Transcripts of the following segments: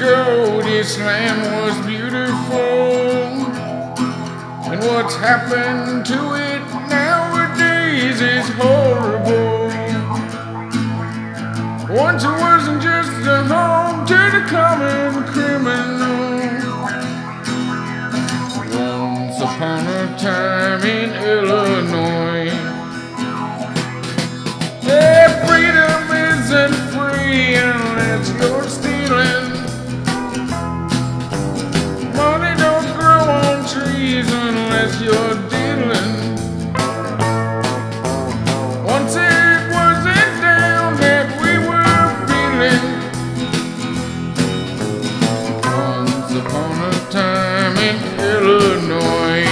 wasteland was beautiful. And what's happened to it nowadays is horrible. Once it wasn't just a home to the common criminal. Once upon a time in Illinois. Illinois.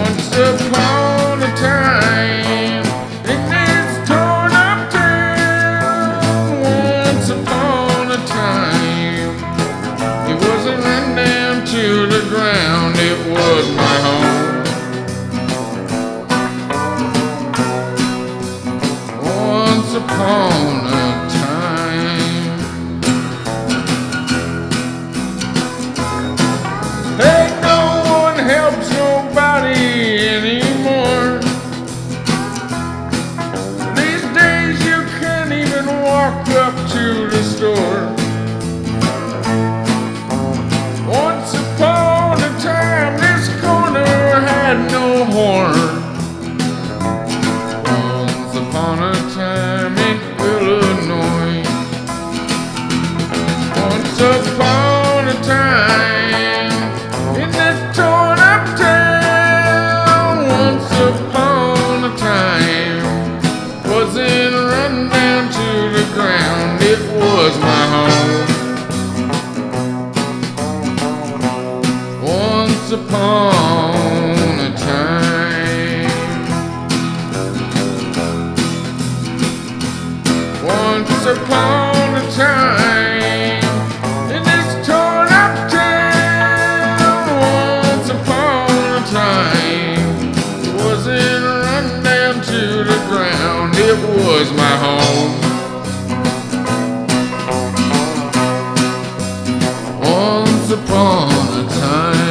Once upon a time in this torn up town. Once upon a time. It wasn't run down to the ground, it was my home. Once upon Once upon a time in this torn up town. Once upon a time wasn't run down to the ground. It was my home. Once upon a time. Once upon a time. Was my home. Once upon a time.